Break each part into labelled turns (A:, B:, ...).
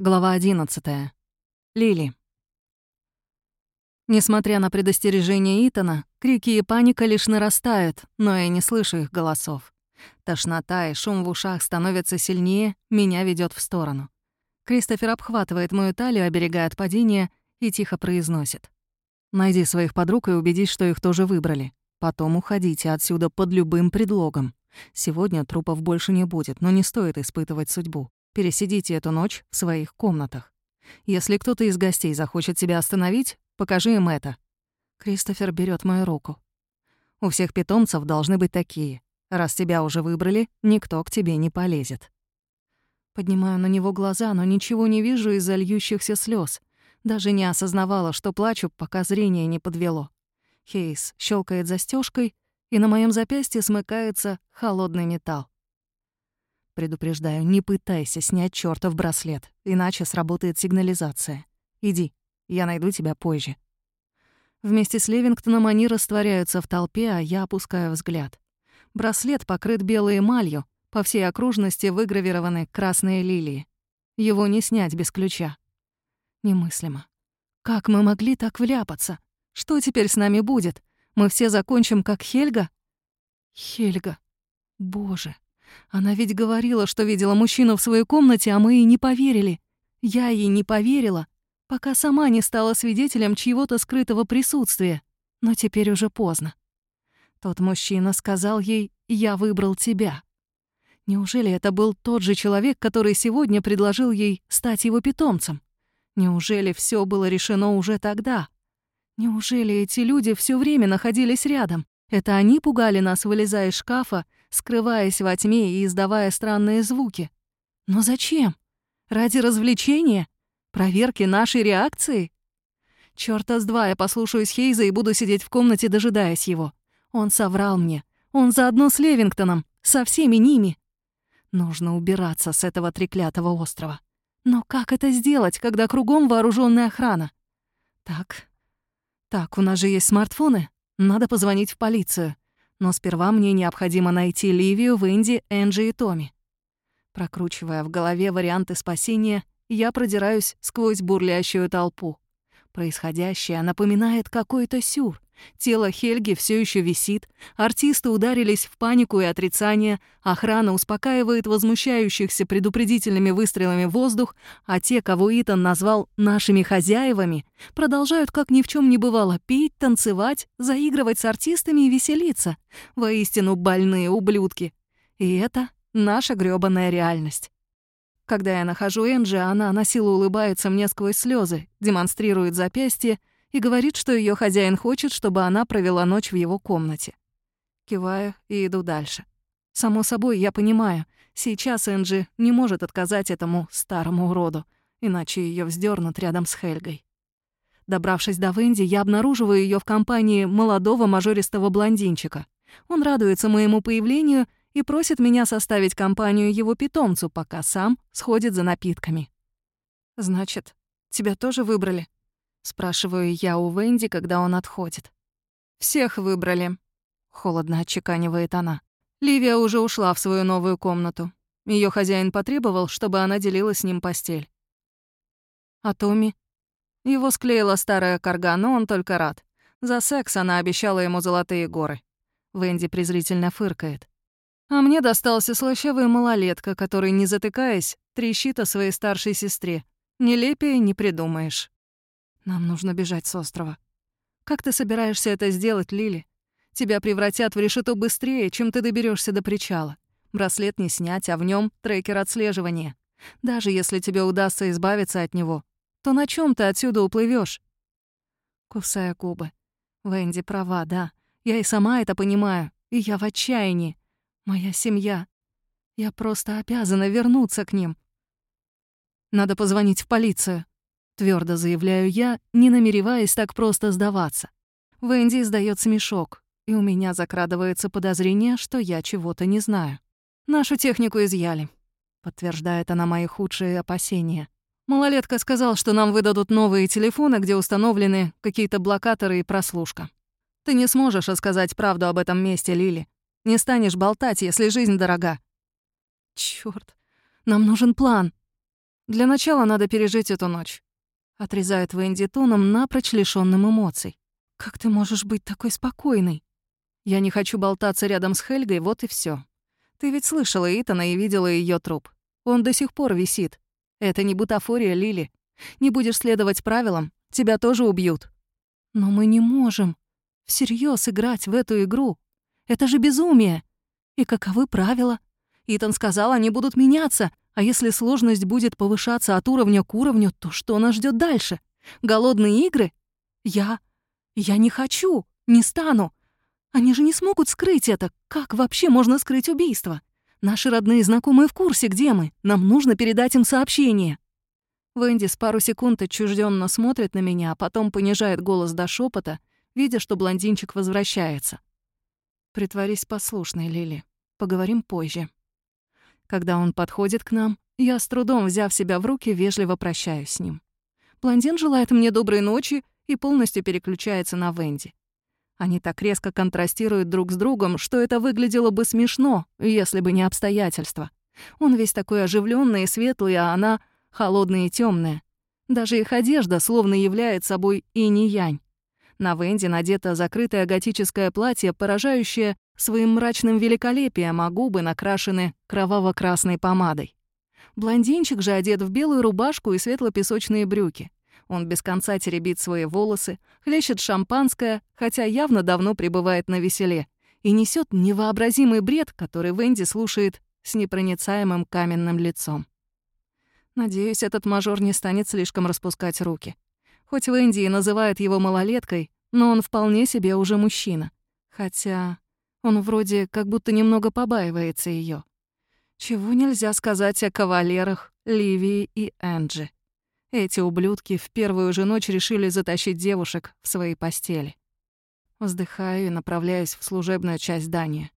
A: Глава 11. Лили. Несмотря на предостережение Итана, крики и паника лишь нарастают, но я не слышу их голосов. Тошнота и шум в ушах становятся сильнее, меня ведет в сторону. Кристофер обхватывает мою талию, оберегая от падения, и тихо произносит. «Найди своих подруг и убедись, что их тоже выбрали. Потом уходите отсюда под любым предлогом. Сегодня трупов больше не будет, но не стоит испытывать судьбу. Пересидите эту ночь в своих комнатах. Если кто-то из гостей захочет тебя остановить, покажи им это». Кристофер берет мою руку. «У всех питомцев должны быть такие. Раз тебя уже выбрали, никто к тебе не полезет». Поднимаю на него глаза, но ничего не вижу из-за льющихся слез. Даже не осознавала, что плачу, пока зрение не подвело. Хейс щелкает застежкой, и на моем запястье смыкается холодный металл. Предупреждаю, не пытайся снять чёртов браслет, иначе сработает сигнализация. Иди, я найду тебя позже. Вместе с Левингтоном они растворяются в толпе, а я опускаю взгляд. Браслет покрыт белой эмалью, по всей окружности выгравированы красные лилии. Его не снять без ключа. Немыслимо. Как мы могли так вляпаться? Что теперь с нами будет? Мы все закончим как Хельга? Хельга. Боже. Она ведь говорила, что видела мужчину в своей комнате, а мы ей не поверили. Я ей не поверила, пока сама не стала свидетелем чьего-то скрытого присутствия. Но теперь уже поздно. Тот мужчина сказал ей «Я выбрал тебя». Неужели это был тот же человек, который сегодня предложил ей стать его питомцем? Неужели все было решено уже тогда? Неужели эти люди все время находились рядом? Это они пугали нас, вылезая из шкафа, скрываясь во тьме и издавая странные звуки. Но зачем? Ради развлечения? Проверки нашей реакции? Чёрта с два я послушаюсь Хейза и буду сидеть в комнате, дожидаясь его. Он соврал мне. Он заодно с Левингтоном, со всеми ними. Нужно убираться с этого треклятого острова. Но как это сделать, когда кругом вооруженная охрана? Так, так, у нас же есть смартфоны. Надо позвонить в полицию. Но сперва мне необходимо найти Ливию, Венди, Энджи и Томми. Прокручивая в голове варианты спасения, я продираюсь сквозь бурлящую толпу. Происходящее напоминает какой-то сюр. Тело Хельги все еще висит, артисты ударились в панику и отрицание, охрана успокаивает возмущающихся предупредительными выстрелами воздух, а те, кого Итан назвал «нашими хозяевами», продолжают, как ни в чем не бывало, пить, танцевать, заигрывать с артистами и веселиться. Воистину больные ублюдки. И это наша грёбаная реальность. Когда я нахожу Энджи, она на силу улыбается мне сквозь слезы, демонстрирует запястье и говорит, что ее хозяин хочет, чтобы она провела ночь в его комнате. Киваю и иду дальше. Само собой, я понимаю, сейчас Энджи не может отказать этому старому уроду, иначе ее вздернут рядом с Хельгой. Добравшись до Венди, я обнаруживаю ее в компании молодого мажористого блондинчика. Он радуется моему появлению и просит меня составить компанию его питомцу, пока сам сходит за напитками. «Значит, тебя тоже выбрали?» Спрашиваю я у Венди, когда он отходит. «Всех выбрали», — холодно отчеканивает она. Ливия уже ушла в свою новую комнату. Ее хозяин потребовал, чтобы она делила с ним постель. А Томми? Его склеила старая корга, но он только рад. За секс она обещала ему золотые горы. Венди презрительно фыркает. А мне достался слащавый малолетка, который, не затыкаясь, трещит о своей старшей сестре. Нелепее не придумаешь. Нам нужно бежать с острова. Как ты собираешься это сделать, Лили? Тебя превратят в решето быстрее, чем ты доберешься до причала. Браслет не снять, а в нем трекер отслеживания. Даже если тебе удастся избавиться от него, то на чем ты отсюда уплывешь? Кусая губы. Венди права, да. Я и сама это понимаю. И я в отчаянии. Моя семья. Я просто обязана вернуться к ним. Надо позвонить в полицию. Твердо заявляю я, не намереваясь так просто сдаваться. Венди издает смешок, и у меня закрадывается подозрение, что я чего-то не знаю. «Нашу технику изъяли», — подтверждает она мои худшие опасения. Малолетка сказал, что нам выдадут новые телефоны, где установлены какие-то блокаторы и прослушка. Ты не сможешь рассказать правду об этом месте, Лили. Не станешь болтать, если жизнь дорога. Чёрт, нам нужен план. Для начала надо пережить эту ночь. Отрезает Венди тоном, напрочь лишённым эмоций. Как ты можешь быть такой спокойной? Я не хочу болтаться рядом с Хельгой, вот и всё. Ты ведь слышала Итана и видела её труп. Он до сих пор висит. Это не бутафория, Лили. Не будешь следовать правилам, тебя тоже убьют. Но мы не можем всерьез играть в эту игру. Это же безумие. И каковы правила? Итан сказал, они будут меняться, а если сложность будет повышаться от уровня к уровню, то что нас ждет дальше? Голодные игры? Я... я не хочу, не стану. Они же не смогут скрыть это. Как вообще можно скрыть убийство? Наши родные и знакомые в курсе, где мы. Нам нужно передать им сообщение. Венди с пару секунд отчужденно смотрит на меня, а потом понижает голос до шепота, видя, что блондинчик возвращается. «Притворись послушной, Лили. Поговорим позже». Когда он подходит к нам, я с трудом, взяв себя в руки, вежливо прощаюсь с ним. Блондин желает мне доброй ночи и полностью переключается на Венди. Они так резко контрастируют друг с другом, что это выглядело бы смешно, если бы не обстоятельства. Он весь такой оживленный и светлый, а она холодная и темная. Даже их одежда словно является собой инь-янь. На Венди надето закрытое готическое платье, поражающее своим мрачным великолепием, а губы накрашены кроваво-красной помадой. Блондинчик же одет в белую рубашку и светло-песочные брюки. Он без конца теребит свои волосы, хлещет шампанское, хотя явно давно пребывает на веселе, и несет невообразимый бред, который Венди слушает с непроницаемым каменным лицом. Надеюсь, этот мажор не станет слишком распускать руки. Хоть в Индии называют его малолеткой, но он вполне себе уже мужчина. Хотя он вроде как будто немного побаивается ее. Чего нельзя сказать о кавалерах Ливии и Энджи. Эти ублюдки в первую же ночь решили затащить девушек в свои постели. Вздыхаю и направляюсь в служебную часть здания.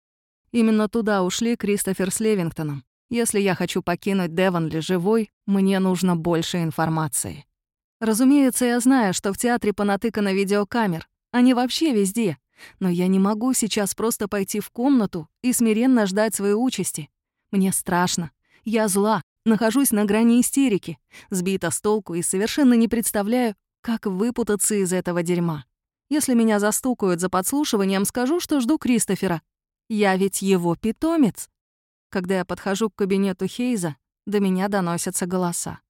A: Именно туда ушли Кристофер с Левингтоном. Если я хочу покинуть Девонли живой, мне нужно больше информации. Разумеется, я знаю, что в театре понатыкано видеокамер. Они вообще везде. Но я не могу сейчас просто пойти в комнату и смиренно ждать своей участи. Мне страшно. Я зла, нахожусь на грани истерики, сбита с толку и совершенно не представляю, как выпутаться из этого дерьма. Если меня застукают за подслушиванием, скажу, что жду Кристофера. Я ведь его питомец. Когда я подхожу к кабинету Хейза, до меня доносятся голоса.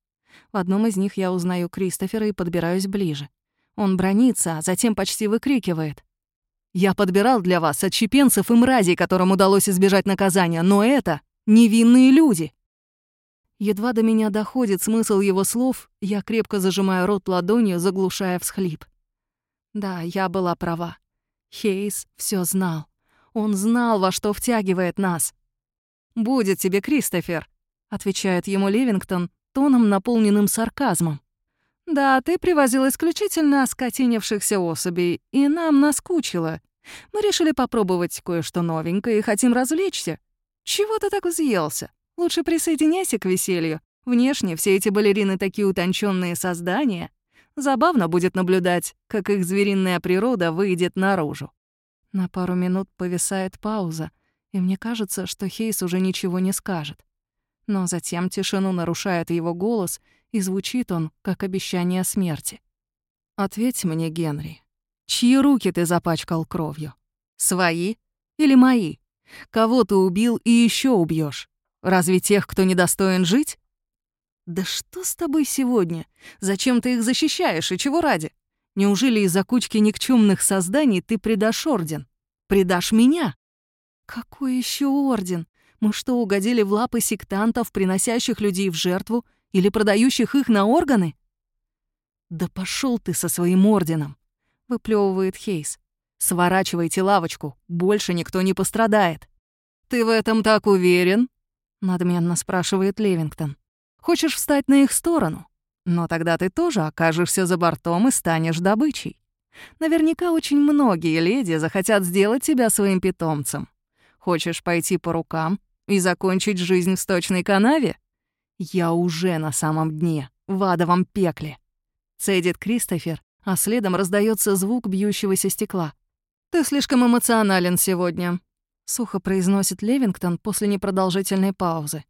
A: В одном из них я узнаю Кристофера и подбираюсь ближе. Он бронится, а затем почти выкрикивает. «Я подбирал для вас отщепенцев и мразей, которым удалось избежать наказания, но это невинные люди!» Едва до меня доходит смысл его слов, я крепко зажимаю рот ладонью, заглушая всхлип. Да, я была права. Хейс все знал. Он знал, во что втягивает нас. «Будет тебе, Кристофер», — отвечает ему Ливингтон тоном, наполненным сарказмом. «Да, ты привозил исключительно оскотинившихся особей, и нам наскучило. Мы решили попробовать кое-что новенькое и хотим развлечься. Чего ты так взъелся? Лучше присоединяйся к веселью. Внешне все эти балерины такие утонченные создания. Забавно будет наблюдать, как их звериная природа выйдет наружу». На пару минут повисает пауза, и мне кажется, что Хейс уже ничего не скажет. Но затем тишину нарушает его голос, и звучит он, как обещание смерти. «Ответь мне, Генри, чьи руки ты запачкал кровью? Свои или мои? Кого ты убил и еще убьешь? Разве тех, кто недостоин жить?» «Да что с тобой сегодня? Зачем ты их защищаешь и чего ради? Неужели из-за кучки никчемных созданий ты предашь Орден? Предашь меня?» «Какой еще орден? Мы что, угодили в лапы сектантов, приносящих людей в жертву или продающих их на органы?» «Да пошел ты со своим орденом!» — выплевывает Хейс. «Сворачивайте лавочку, больше никто не пострадает». «Ты в этом так уверен?» — надменно спрашивает Левингтон. «Хочешь встать на их сторону? Но тогда ты тоже окажешься за бортом и станешь добычей. Наверняка очень многие леди захотят сделать тебя своим питомцем. Хочешь пойти по рукам и закончить жизнь в сточной канаве? Я уже на самом дне, в адовом пекле. Цедит Кристофер, а следом раздается звук бьющегося стекла. «Ты слишком эмоционален сегодня», — сухо произносит Левингтон после непродолжительной паузы.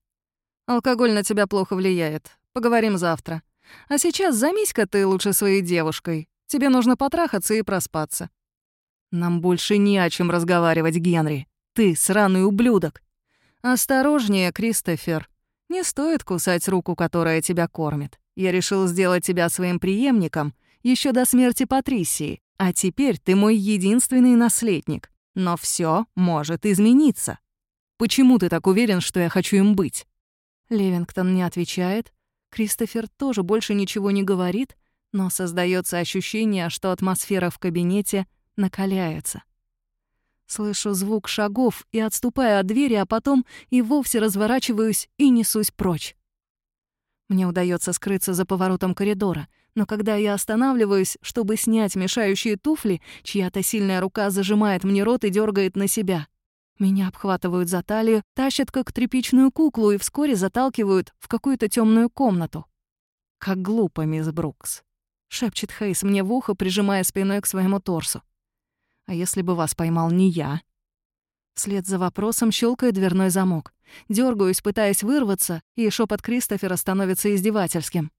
A: «Алкоголь на тебя плохо влияет. Поговорим завтра. А сейчас займись-ка ты лучше своей девушкой. Тебе нужно потрахаться и проспаться». «Нам больше не о чем разговаривать, Генри. Ты сраный ублюдок». «Осторожнее, Кристофер. Не стоит кусать руку, которая тебя кормит. Я решил сделать тебя своим преемником еще до смерти Патрисии, а теперь ты мой единственный наследник. Но все может измениться. Почему ты так уверен, что я хочу им быть?» Левингтон не отвечает. Кристофер тоже больше ничего не говорит, но создается ощущение, что атмосфера в кабинете накаляется. Слышу звук шагов и отступаю от двери, а потом и вовсе разворачиваюсь и несусь прочь. Мне удается скрыться за поворотом коридора, но когда я останавливаюсь, чтобы снять мешающие туфли, чья-то сильная рука зажимает мне рот и дергает на себя. Меня обхватывают за талию, тащат как тряпичную куклу и вскоре заталкивают в какую-то темную комнату. «Как глупо, мисс Брукс», — шепчет Хейс мне в ухо, прижимая спиной к своему торсу. А если бы вас поймал не я? Вслед за вопросом щелкает дверной замок. Дергаюсь, пытаясь вырваться, и шепот Кристофера становится издевательским.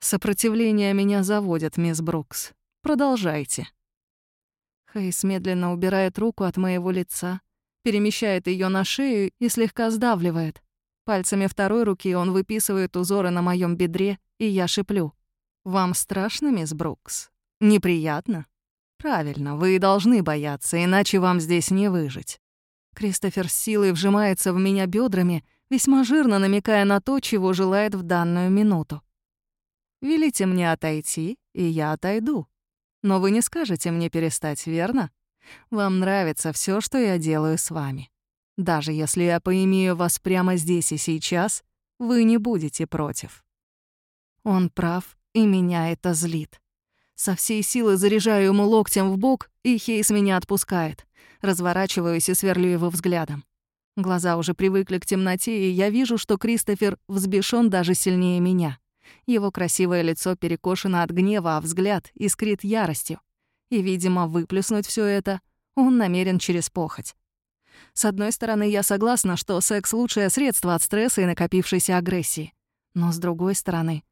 A: Сопротивление меня заводит, мисс Брукс. Продолжайте. Хейс медленно убирает руку от моего лица, перемещает ее на шею и слегка сдавливает. Пальцами второй руки он выписывает узоры на моем бедре, и я шиплю. «Вам страшно, мисс Брукс? Неприятно?» «Правильно, вы должны бояться, иначе вам здесь не выжить». Кристофер с силой вжимается в меня бедрами, весьма жирно намекая на то, чего желает в данную минуту. «Велите мне отойти, и я отойду. Но вы не скажете мне перестать, верно? Вам нравится все, что я делаю с вами. Даже если я поимею вас прямо здесь и сейчас, вы не будете против». Он прав, и меня это злит. Со всей силы заряжаю ему локтем в бок, и Хейс меня отпускает. Разворачиваюсь и сверлю его взглядом. Глаза уже привыкли к темноте, и я вижу, что Кристофер взбешен даже сильнее меня. Его красивое лицо перекошено от гнева, а взгляд искрит яростью. И, видимо, выплюснуть все это он намерен через похоть. С одной стороны, я согласна, что секс — лучшее средство от стресса и накопившейся агрессии. Но с другой стороны,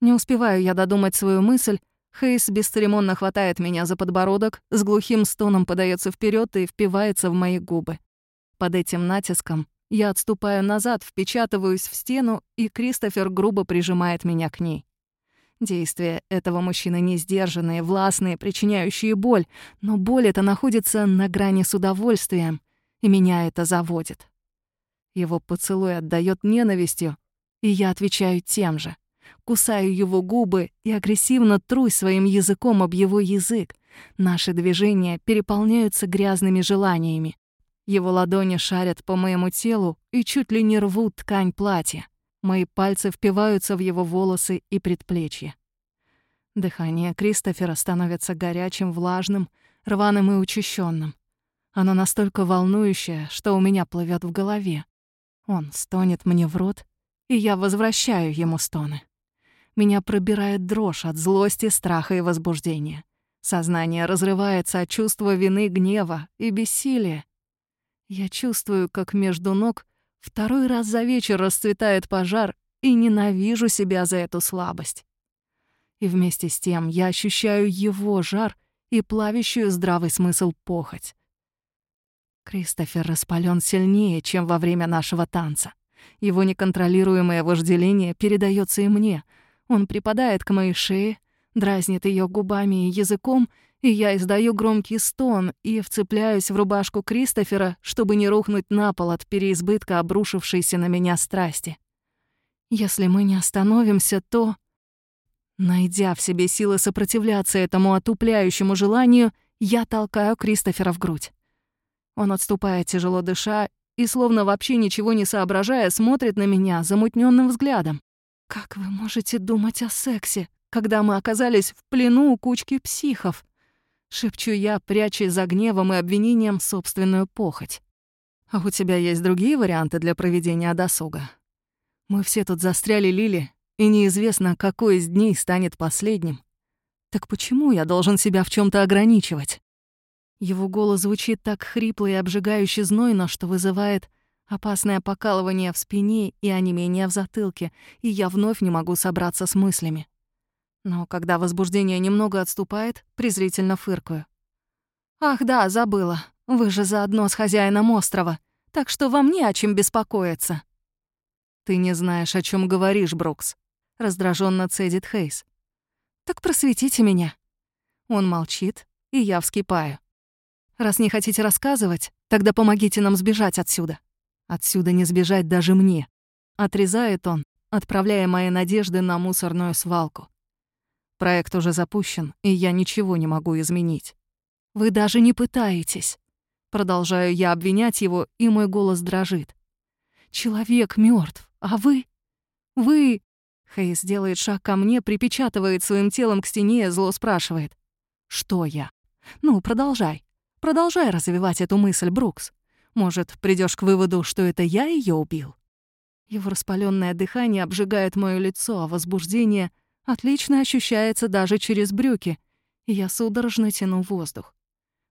A: не успеваю я додумать свою мысль, Хейс бесцеремонно хватает меня за подбородок, с глухим стоном подается вперед и впивается в мои губы. Под этим натиском я отступаю назад, впечатываюсь в стену, и Кристофер грубо прижимает меня к ней. Действия этого мужчины не сдержанные, властные, причиняющие боль, но боль эта находится на грани с удовольствием, и меня это заводит. Его поцелуй отдает ненавистью, и я отвечаю тем же кусаю его губы и агрессивно трусь своим языком об его язык. Наши движения переполняются грязными желаниями. Его ладони шарят по моему телу и чуть ли не рвут ткань платья. Мои пальцы впиваются в его волосы и предплечья. Дыхание Кристофера становится горячим, влажным, рваным и учащенным. Оно настолько волнующее, что у меня плывет в голове. Он стонет мне в рот, и я возвращаю ему стоны. Меня пробирает дрожь от злости, страха и возбуждения. Сознание разрывается от чувства вины, гнева и бессилия. Я чувствую, как между ног второй раз за вечер расцветает пожар и ненавижу себя за эту слабость. И вместе с тем я ощущаю его жар и плавящую здравый смысл похоть. Кристофер распален сильнее, чем во время нашего танца. Его неконтролируемое вожделение передается и мне — он припадает к моей шее, дразнит ее губами и языком, и я издаю громкий стон и вцепляюсь в рубашку Кристофера, чтобы не рухнуть на пол от переизбытка обрушившейся на меня страсти. Если мы не остановимся, то... Найдя в себе силы сопротивляться этому отупляющему желанию, я толкаю Кристофера в грудь. Он отступает, тяжело дыша, и, словно вообще ничего не соображая, смотрит на меня замутненным взглядом. «Как вы можете думать о сексе, когда мы оказались в плену у кучки психов?» Шепчу я, пряча за гневом и обвинением собственную похоть. «А у тебя есть другие варианты для проведения досуга? Мы все тут застряли Лили, и неизвестно, какой из дней станет последним. Так почему я должен себя в чем то ограничивать?» Его голос звучит так хрипло и обжигающе знойно, что вызывает Опасное покалывание в спине и онемение в затылке, и я вновь не могу собраться с мыслями. Но когда возбуждение немного отступает, презрительно фыркаю. «Ах да, забыла. Вы же заодно с хозяином острова, так что вам не о чем беспокоиться».
B: «Ты не знаешь, о чем говоришь, Брукс», — раздраженно цедит Хейс.
A: «Так просветите меня». Он молчит, и я вскипаю. «Раз не хотите рассказывать, тогда помогите нам сбежать отсюда». «Отсюда не сбежать даже мне», — отрезает он, отправляя мои надежды на мусорную свалку. Проект уже запущен, и я ничего не могу изменить. Вы даже не пытаетесь. Продолжаю я обвинять его, и мой голос дрожит. Человек мертв, а вы? Вы... Хейс делает шаг ко мне, припечатывает своим телом к стене и зло спрашивает. Что я? Ну, продолжай. Продолжай развивать эту мысль, Брукс. Может, придешь к выводу, что это я ее убил? Его распаленное дыхание обжигает мое лицо, а возбуждение отлично ощущается даже через брюки, и я судорожно тяну воздух.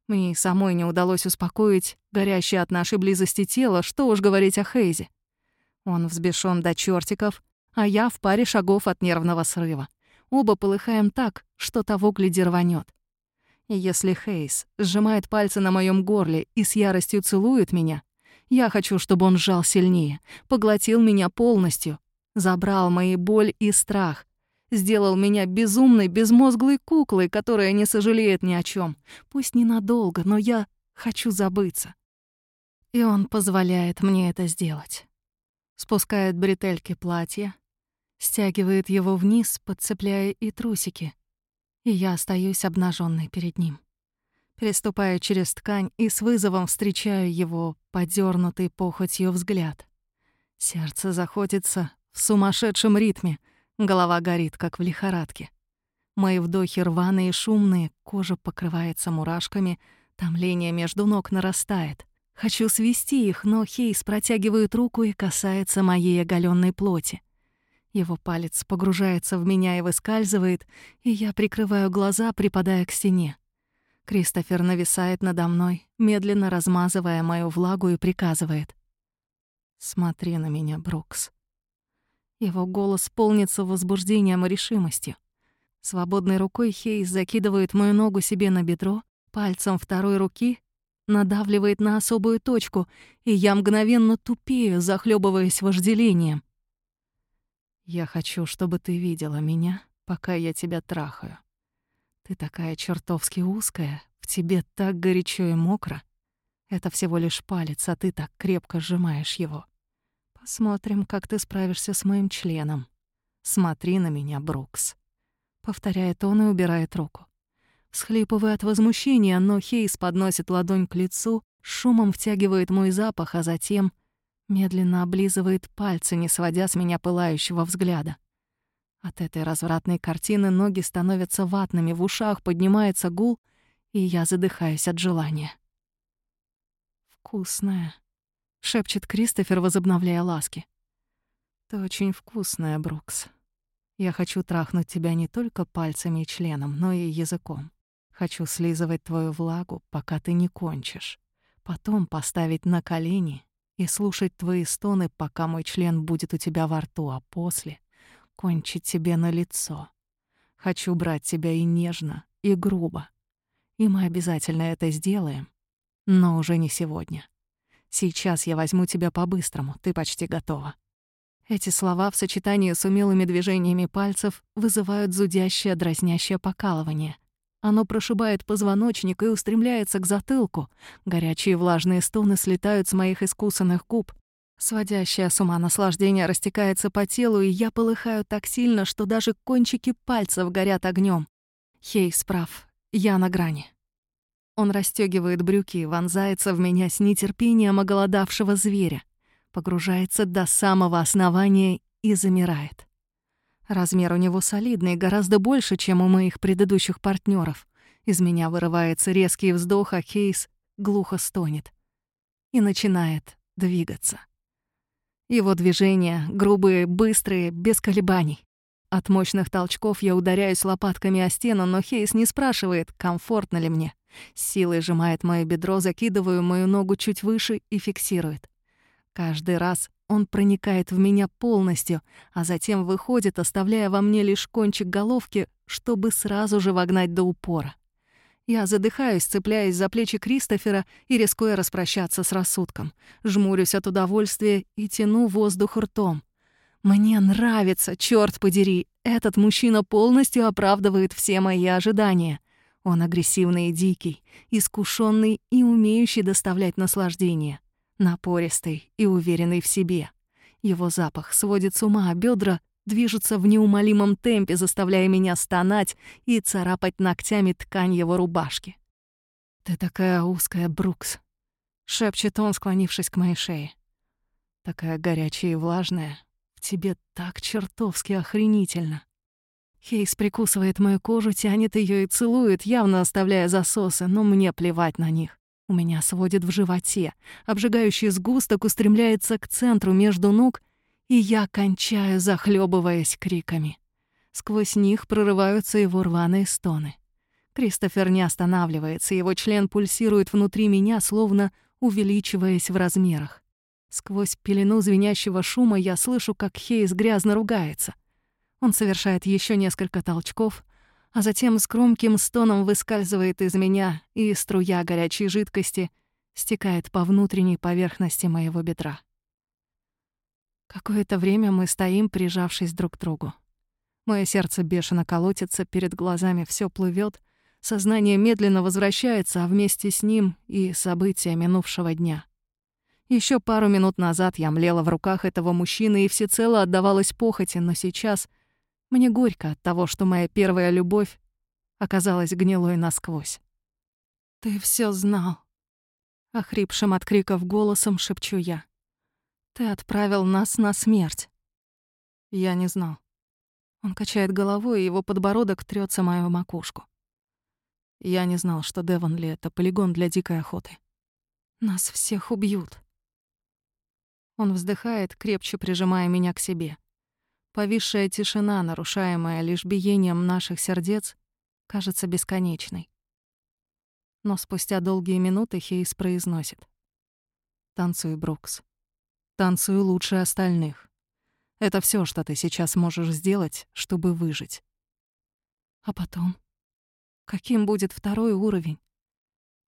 A: Мне и самой не удалось успокоить горящее от нашей близости тело, что уж говорить о Хейзе. Он взбешен до чертиков, а я в паре шагов от нервного срыва. Оба полыхаем так, что того гляди рванёт. И если Хейз сжимает пальцы на моем горле и с яростью целует меня, я хочу, чтобы он сжал сильнее, поглотил меня полностью, забрал мои боль и страх, сделал меня безумной, безмозглой куклой, которая не сожалеет ни о чем. Пусть ненадолго, но я хочу забыться. И он позволяет мне это сделать. Спускает бретельки платья, стягивает его вниз, подцепляя и трусики. И я остаюсь обнаженной перед ним. Переступаю через ткань и с вызовом встречаю его подернутый похотью взгляд. Сердце заходится в сумасшедшем ритме — Голова горит, как в лихорадке. Мои вдохи рваные и шумные, кожа покрывается мурашками, томление между ног нарастает. Хочу свести их, но Хейс протягивает руку и касается моей оголенной плоти. Его палец погружается в меня и выскальзывает, и я прикрываю глаза, припадая к стене. Кристофер нависает надо мной, медленно размазывая мою влагу и приказывает. «Смотри на меня, Брукс». Его голос полнится возбуждением и решимостью. Свободной рукой Хейс закидывает мою ногу себе на бедро, пальцем второй руки надавливает на особую точку, и я мгновенно тупею, захлебываясь вожделением. «Я хочу, чтобы ты видела меня, пока я тебя трахаю. Ты такая чертовски узкая, в тебе так горячо и мокро. Это всего лишь палец, а ты так крепко сжимаешь его. Посмотрим, как ты справишься с моим членом. Смотри на меня, Брукс. Повторяет он и убирает руку. Схлипывая от возмущения, но Хейс подносит ладонь к лицу, шумом втягивает мой запах, а затем медленно облизывает пальцы, не сводя с меня пылающего взгляда. От этой развратной картины ноги становятся ватными, в ушах поднимается гул, и я задыхаюсь от желания. Вкусная шепчет Кристофер, возобновляя ласки. Ты очень вкусная, Брукс. Я хочу трахнуть тебя не только пальцами и членом, но и языком. Хочу слизывать твою влагу, пока ты не кончишь. Потом поставить на колени и слушать твои стоны, пока мой член будет у тебя во рту, а после — кончить тебе на лицо. Хочу брать тебя и нежно, и грубо. И мы обязательно это сделаем, но уже не сегодня. Сейчас я возьму тебя по-быстрому, ты почти готова». Эти слова в сочетании с умелыми движениями пальцев вызывают зудящее, дразнящее покалывание. Оно прошибает позвоночник и устремляется к затылку. Горячие влажные стоны слетают с моих искусанных губ. Сводящее с ума наслаждение растекается по телу, и я полыхаю так сильно, что даже кончики пальцев горят огнем. Хей справ, я на грани. Он расстёгивает брюки и вонзается в меня с нетерпением оголодавшего зверя, погружается до самого основания и замирает. Размер у него солидный, гораздо больше, чем у моих предыдущих партнеров. Из меня вырывается резкий вздох, а Кейс глухо стонет и начинает двигаться. Его движения грубые, быстрые, без колебаний. От мощных толчков я ударяюсь лопатками о стену, но Хейс не спрашивает, комфортно ли мне. Силой сжимает моё бедро, закидываю мою ногу чуть выше и фиксирует. Каждый раз он проникает в меня полностью, а затем выходит, оставляя во мне лишь кончик головки, чтобы сразу же вогнать до упора. Я задыхаюсь, цепляясь за плечи Кристофера и рискуя распрощаться с рассудком. Жмурюсь от удовольствия и тяну воздух ртом. Мне нравится, черт подери, этот мужчина полностью оправдывает все мои ожидания. Он агрессивный и дикий, искушенный и умеющий доставлять наслаждение. Напористый и уверенный в себе. Его запах сводит с ума, а бедра движутся в неумолимом темпе, заставляя меня стонать и царапать ногтями ткань его рубашки. «Ты такая узкая, Брукс», — шепчет он, склонившись к моей шее. «Такая горячая и влажная. В тебе так чертовски охренительно». Хейс прикусывает мою кожу, тянет ее и целует, явно оставляя засосы, но мне плевать на них. У меня сводит в животе. Обжигающий сгусток устремляется к центру между ног, и я кончаю, захлебываясь криками. Сквозь них прорываются его рваные стоны. Кристофер не останавливается, его член пульсирует внутри меня, словно увеличиваясь в размерах. Сквозь пелену звенящего шума я слышу, как Хейс грязно ругается. Он совершает еще несколько толчков, а затем с громким стоном выскальзывает из меня, и струя горячей жидкости стекает по внутренней поверхности моего бедра. Какое-то время мы стоим, прижавшись друг к другу. Мое сердце бешено колотится, перед глазами все плывет, сознание медленно возвращается, а вместе с ним и события минувшего дня. Еще пару минут назад я млела в руках этого мужчины и всецело отдавалась похоти, но сейчас — мне горько от того, что моя первая любовь оказалась гнилой насквозь. «Ты все знал», — охрипшим от криков голосом шепчу я. «Ты отправил нас на смерть». Я не знал. Он качает головой, и его подбородок трется мою макушку. Я не знал, что Девонли — это полигон для дикой охоты. Нас всех убьют. Он вздыхает, крепче прижимая меня к себе. Повисшая тишина, нарушаемая лишь биением наших сердец, кажется бесконечной. Но спустя долгие минуты Хейс произносит. «Танцуй, Брукс. Танцуй лучше остальных. Это все, что ты сейчас можешь сделать, чтобы выжить». А потом? Каким будет второй уровень?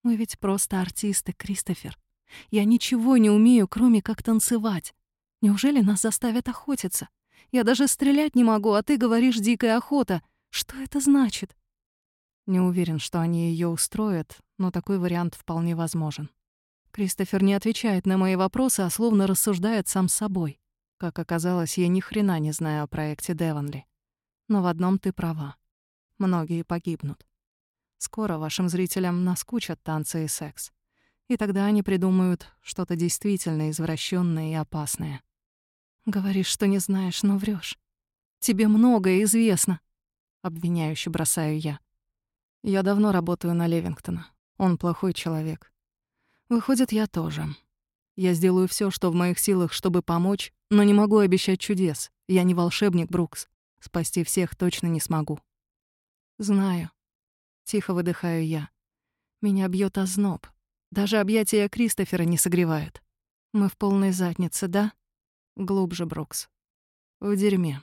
A: Мы ведь просто артисты, Кристофер. Я ничего не умею, кроме как танцевать. Неужели нас заставят охотиться? Я даже стрелять не могу, а ты говоришь «дикая охота». Что это значит?» Не уверен, что они ее устроят, но такой вариант вполне возможен. Кристофер не отвечает на мои вопросы, а словно рассуждает сам с собой. Как оказалось, я ни хрена не знаю о проекте Девонли. Но в одном ты права. Многие погибнут. Скоро вашим зрителям наскучат танцы и секс. И тогда они придумают что-то действительно извращенное и опасное. Говоришь, что не знаешь, но врешь. Тебе многое известно. Обвиняюще бросаю я. Я давно работаю на Левингтона. Он плохой человек. Выходит, я тоже. Я сделаю все, что в моих силах, чтобы помочь, но не могу обещать чудес. Я не волшебник, Брукс. Спасти всех точно не смогу. Знаю. Тихо выдыхаю я. Меня бьет озноб. Даже объятия Кристофера не согревают. Мы в полной заднице, да? Глубже, Брукс. В дерьме.